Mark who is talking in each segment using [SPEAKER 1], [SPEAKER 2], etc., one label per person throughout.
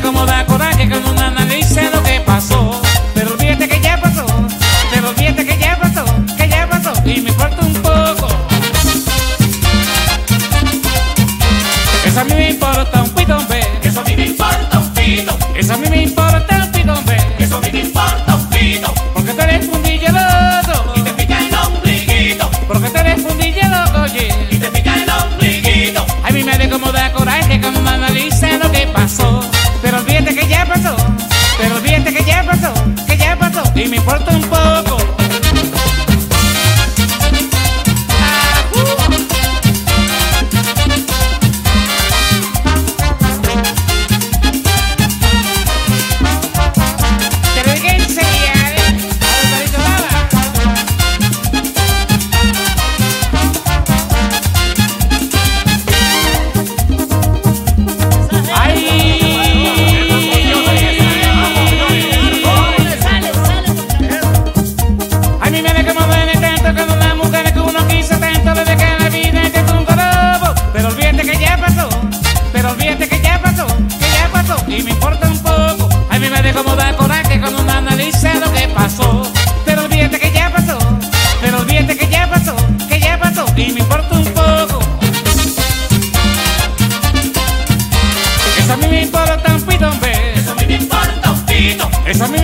[SPEAKER 1] como da coraje cuando uno analiza lo que pasó. Pero olvídate que ya pasó, pero olvídate que ya pasó, que ya pasó, y me importa un poco. Eso a mí me importa un ve.
[SPEAKER 2] Eso a mí me importa un pito.
[SPEAKER 1] Eso a mí me importa pasó, pero olvídate que ya pasó, que ya pasó y me importa un poco. A mí me da como da coraje cuando uno analiza lo que pasó. Pero olvídate que ya pasó, pero olvídate que ya pasó, que ya pasó y me importa un poco. Eso a mí me importa un pitón, ve. Eso a mí me importa un pito. Eso a mí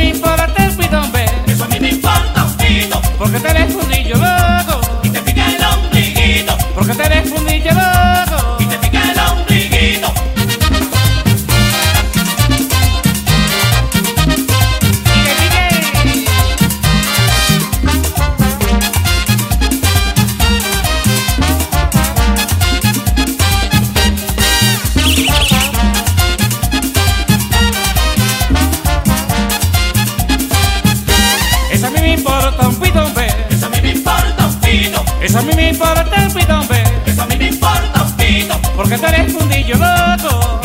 [SPEAKER 1] importa un pitombe.
[SPEAKER 2] Eso a mí me importa un pito.
[SPEAKER 1] Eso a mí me importa un pitombe.
[SPEAKER 2] Eso a mí me importa un pito.
[SPEAKER 1] Porque tú eres fundillo loco.